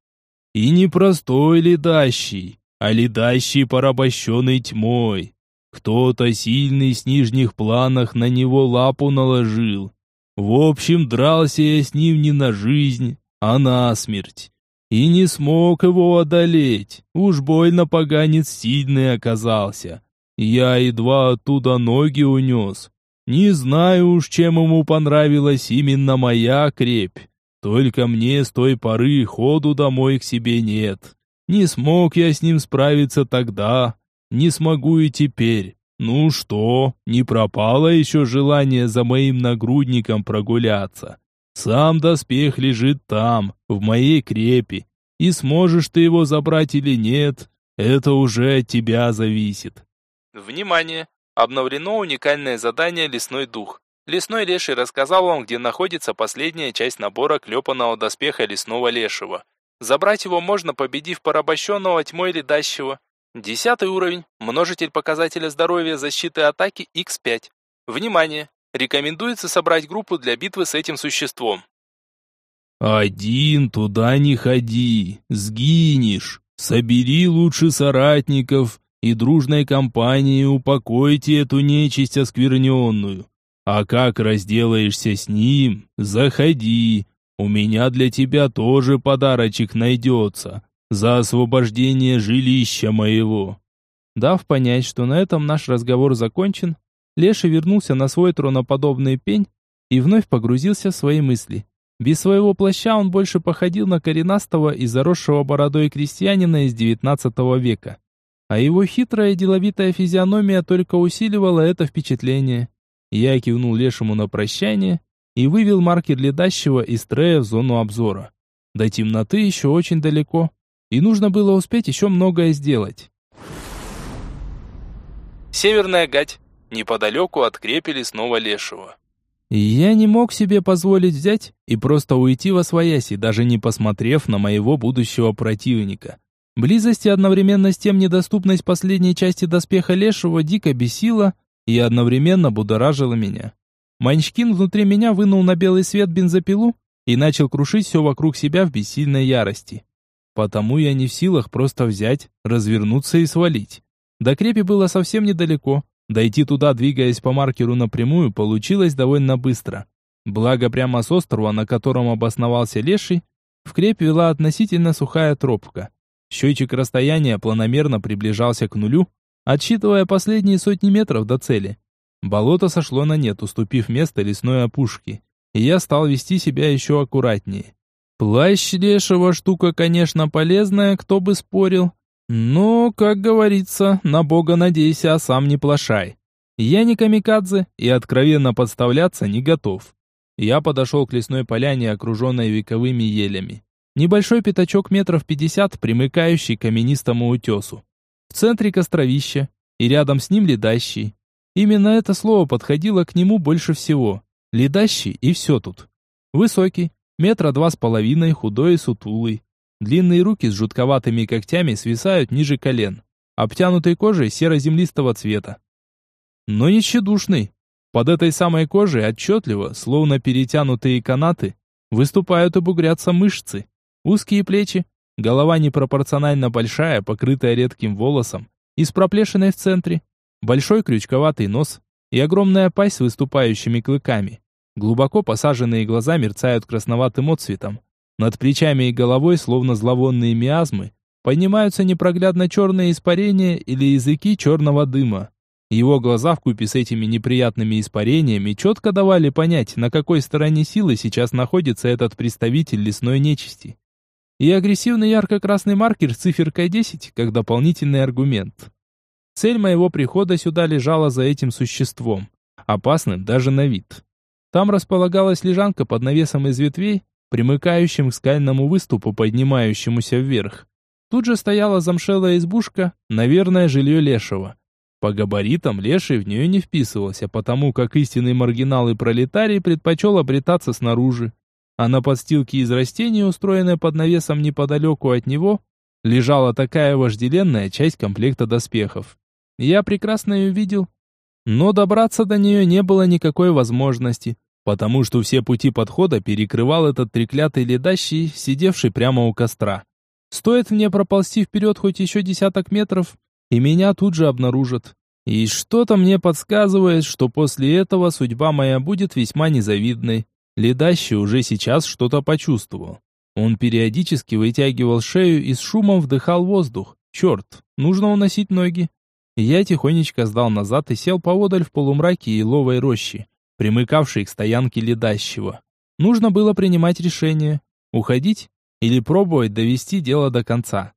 И не простой ледащий, а ледащий порабощенный тьмой. Кто-то сильный с нижних планах на него лапу наложил. В общем, дрался я с ним не на жизнь, а на смерть. И не смог его одолеть. Уж больно поганец сильный оказался. Я едва оттуда ноги унес. Не знаю уж, чем ему понравилась именно моя крепь. Только мне с той поры ходу домой к себе нет. Не смог я с ним справиться тогда, не смогу и теперь. Ну что, не пропало еще желание за моим нагрудником прогуляться. Сам доспех лежит там, в моей крепи, и сможешь ты его забрать или нет, это уже от тебя зависит. Внимание! Обновлено уникальное задание «Лесной дух». Лесной леший рассказал вам, где находится последняя часть набора клепанного доспеха лесного лешего. Забрать его можно, победив порабощенного тьмой ледащего. Десятый уровень. Множитель показателя здоровья защиты атаки X5. Внимание! Рекомендуется собрать группу для битвы с этим существом. «Один туда не ходи, сгинешь. Собери лучше соратников, и дружной компанией упокойте эту нечисть оскверненную. А как разделаешься с ним, заходи, у меня для тебя тоже подарочек найдется за освобождение жилища моего». Дав понять, что на этом наш разговор закончен, Леша вернулся на свой троноподобный пень и вновь погрузился в свои мысли. Без своего плаща он больше походил на коренастого и заросшего бородой крестьянина из XIX века а его хитрая и деловитая физиономия только усиливала это впечатление. Я кивнул Лешему на прощание и вывел маркер ледащего из трея в зону обзора. До темноты еще очень далеко, и нужно было успеть еще многое сделать. Северная гать. неподалеку от крепи лесного лешего. Я не мог себе позволить взять и просто уйти во свояси, даже не посмотрев на моего будущего противника. Близость и одновременно с тем недоступность последней части доспеха Лешего дико бесила и одновременно будоражила меня. Манчкин внутри меня вынул на белый свет бензопилу и начал крушить все вокруг себя в бессильной ярости. Потому я не в силах просто взять, развернуться и свалить. До крепи было совсем недалеко. Дойти туда, двигаясь по маркеру напрямую, получилось довольно быстро. Благо прямо с острова, на котором обосновался леший, в крепь вела относительно сухая тропка. Счетчик расстояния планомерно приближался к нулю, отсчитывая последние сотни метров до цели. Болото сошло на нет, уступив место лесной опушке, и я стал вести себя еще аккуратнее. Плащ лешего штука, конечно, полезная, кто бы спорил, но, как говорится, на бога надейся, а сам не плашай. Я не камикадзе и откровенно подставляться не готов. Я подошел к лесной поляне, окруженной вековыми елями. Небольшой пятачок метров пятьдесят, примыкающий к каменистому утесу. В центре костровища, и рядом с ним ледащий. Именно это слово подходило к нему больше всего. Ледащий и все тут. Высокий, метра два с половиной, худой и сутулый. Длинные руки с жутковатыми когтями свисают ниже колен, обтянутой кожей серо-землистого цвета. Но не тщедушный. Под этой самой кожей отчетливо, словно перетянутые канаты, выступают и бугрятся мышцы. Узкие плечи, голова непропорционально большая, покрытая редким волосом, и проплешиной в центре, большой крючковатый нос и огромная пасть с выступающими клыками. Глубоко посаженные глаза мерцают красноватым отцветом. Над плечами и головой, словно зловонные миазмы, поднимаются непроглядно черные испарения или языки черного дыма. Его глаза вкупе с этими неприятными испарениями четко давали понять, на какой стороне силы сейчас находится этот представитель лесной нечисти и агрессивный ярко-красный маркер с циферкой 10 как дополнительный аргумент. Цель моего прихода сюда лежала за этим существом, опасным даже на вид. Там располагалась лежанка под навесом из ветвей, примыкающим к скальному выступу, поднимающемуся вверх. Тут же стояла замшелая избушка, наверное, жилье лешего. По габаритам леший в нее не вписывался, потому как истинный маргинал и пролетарий предпочел обретаться снаружи а на подстилке из растений, устроенной под навесом неподалеку от него, лежала такая вожделенная часть комплекта доспехов. Я прекрасно ее видел, но добраться до нее не было никакой возможности, потому что все пути подхода перекрывал этот треклятый ледащий, сидевший прямо у костра. Стоит мне проползти вперед хоть еще десяток метров, и меня тут же обнаружат. И что-то мне подсказывает, что после этого судьба моя будет весьма незавидной. Ледащий уже сейчас что-то почувствовал. Он периодически вытягивал шею и с шумом вдыхал воздух. Черт, нужно уносить ноги. Я тихонечко сдал назад и сел поодаль в полумраке еловой рощи, примыкавшей к стоянке ледащего. Нужно было принимать решение, уходить или пробовать довести дело до конца.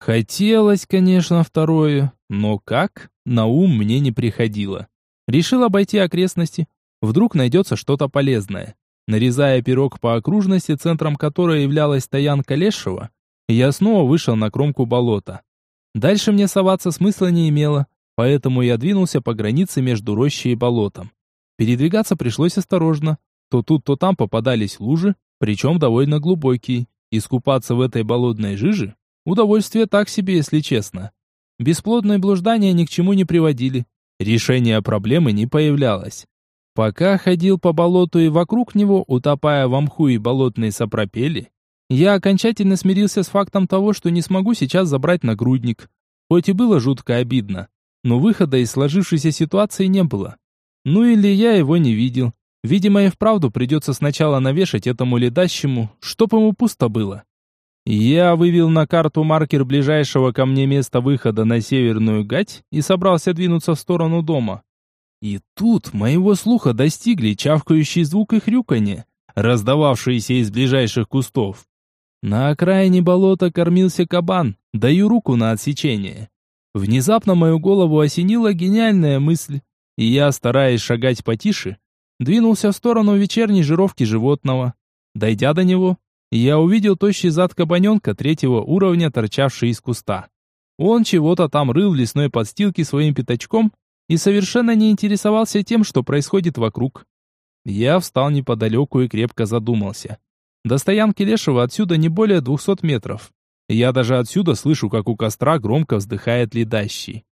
Хотелось, конечно, второе, но как, на ум мне не приходило. Решил обойти окрестности, вдруг найдется что-то полезное. Нарезая пирог по окружности, центром которой являлась стоянка Лешего, я снова вышел на кромку болота. Дальше мне соваться смысла не имело, поэтому я двинулся по границе между рощей и болотом. Передвигаться пришлось осторожно. То тут, то там попадались лужи, причем довольно глубокие. Искупаться в этой болотной жиже – удовольствие так себе, если честно. Бесплодные блуждания ни к чему не приводили. Решения проблемы не появлялось. Пока ходил по болоту и вокруг него, утопая в мху и болотной сапропели, я окончательно смирился с фактом того, что не смогу сейчас забрать нагрудник. Хоть и было жутко обидно, но выхода из сложившейся ситуации не было. Ну или я его не видел. Видимо, и вправду придется сначала навешать этому ледащему, чтоб ему пусто было. Я вывел на карту маркер ближайшего ко мне места выхода на северную гать и собрался двинуться в сторону дома. И тут моего слуха достигли чавкающий звук и хрюканье, раздававшиеся из ближайших кустов. На окраине болота кормился кабан, даю руку на отсечение. Внезапно мою голову осенила гениальная мысль, и я, стараясь шагать потише, двинулся в сторону вечерней жировки животного. Дойдя до него, я увидел тощий зад кабаненка третьего уровня, торчавший из куста. Он чего-то там рыл в лесной подстилке своим пятачком, и совершенно не интересовался тем, что происходит вокруг. Я встал неподалеку и крепко задумался. До стоянки Лешего отсюда не более двухсот метров. Я даже отсюда слышу, как у костра громко вздыхает ледащий.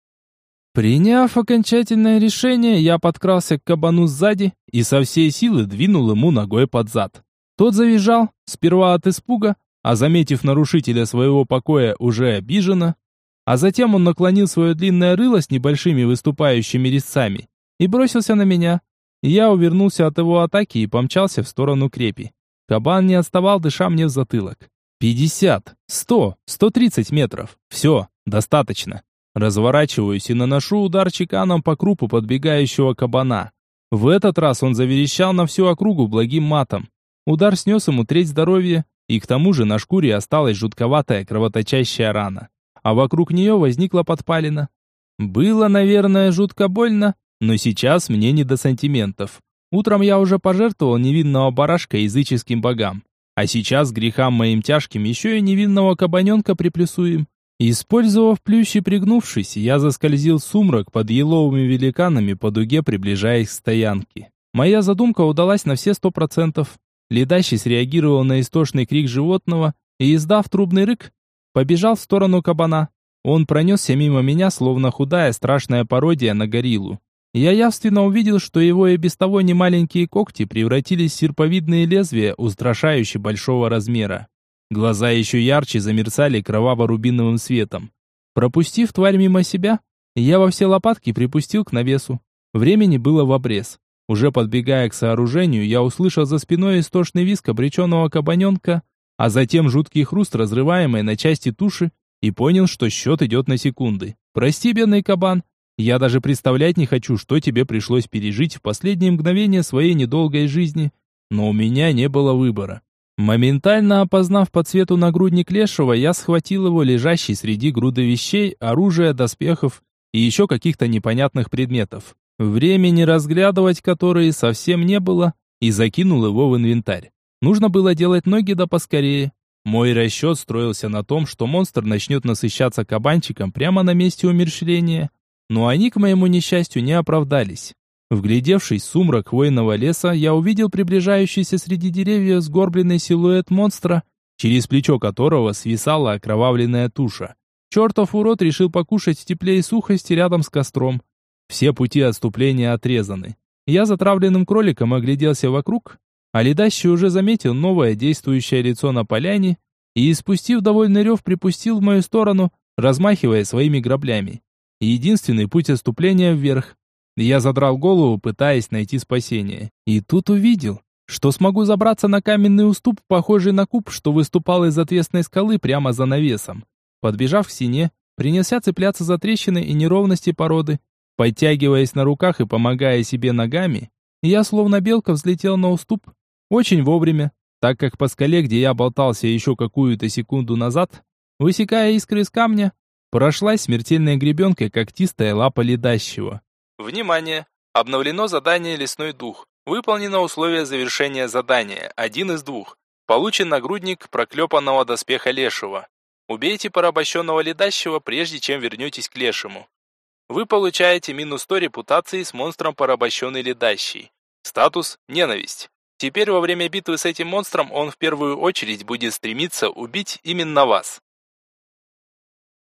Приняв окончательное решение, я подкрался к кабану сзади и со всей силы двинул ему ногой под зад. Тот завизжал, сперва от испуга, а заметив нарушителя своего покоя уже обиженно, а затем он наклонил свое длинное рыло с небольшими выступающими резцами и бросился на меня. Я увернулся от его атаки и помчался в сторону крепи. Кабан не отставал, дыша мне в затылок. Пятьдесят, сто, сто тридцать метров. Все, достаточно. Разворачиваюсь и наношу удар чеканом по крупу подбегающего кабана. В этот раз он заверещал на всю округу благим матом. Удар снес ему треть здоровья, и к тому же на шкуре осталась жутковатая кровоточащая рана. А вокруг нее возникла подпалина. Было, наверное, жутко больно, но сейчас мне не до сантиментов. Утром я уже пожертвовал невинного барашка языческим богам. А сейчас грехам моим тяжким еще и невинного кабаненка приплюсуем. Использовав плющ и пригнувшись, я заскользил сумрак под еловыми великанами по дуге, приближаясь к стоянке. Моя задумка удалась на все сто процентов. Ледащий среагировал на истошный крик животного и, издав трубный рык, побежал в сторону кабана. Он пронесся мимо меня, словно худая страшная пародия на гориллу. Я явственно увидел, что его и без того немаленькие когти превратились в серповидные лезвия, устрашающе большого размера. Глаза еще ярче замерцали кроваво-рубиновым светом. Пропустив тварь мимо себя, я во все лопатки припустил к навесу. Времени было в обрез. Уже подбегая к сооружению, я услышал за спиной истошный визг обреченного кабаненка, а затем жуткий хруст разрываемой на части туши, и понял, что счет идет на секунды. «Прости, бедный кабан, я даже представлять не хочу, что тебе пришлось пережить в последние мгновения своей недолгой жизни, но у меня не было выбора. Моментально опознав по цвету нагрудник Лешего, я схватил его, лежащий среди груды вещей, оружия, доспехов и еще каких-то непонятных предметов. Времени разглядывать которые совсем не было, и закинул его в инвентарь. Нужно было делать ноги да поскорее. Мой расчет строился на том, что монстр начнет насыщаться кабанчиком прямо на месте умерщвления, но они, к моему несчастью, не оправдались. Вглядевшись в сумрак хвойного леса, я увидел приближающийся среди деревьев сгорбленный силуэт монстра, через плечо которого свисала окровавленная туша. Чертов урод решил покушать в тепле и сухости рядом с костром. Все пути отступления отрезаны. Я затравленным кроликом огляделся вокруг, а ледащий уже заметил новое действующее лицо на поляне и, испустив довольный рев, припустил в мою сторону, размахивая своими граблями. Единственный путь отступления вверх. Я задрал голову, пытаясь найти спасение. И тут увидел, что смогу забраться на каменный уступ, похожий на куб, что выступал из отвесной скалы прямо за навесом. Подбежав к стене, принялся цепляться за трещины и неровности породы. Подтягиваясь на руках и помогая себе ногами, я словно белка взлетел на уступ. Очень вовремя, так как по скале, где я болтался еще какую-то секунду назад, высекая искры из камня, прошлась смертельная гребенка когтистая лапа ледащего. Внимание! Обновлено задание «Лесной дух». Выполнено условие завершения задания, один из двух. Получен нагрудник проклепанного доспеха лешего. Убейте порабощенного ледащего, прежде чем вернетесь к лешему. Вы получаете минус 100 репутации с монстром порабощенный ледащий. Статус – ненависть. Теперь во время битвы с этим монстром он в первую очередь будет стремиться убить именно вас.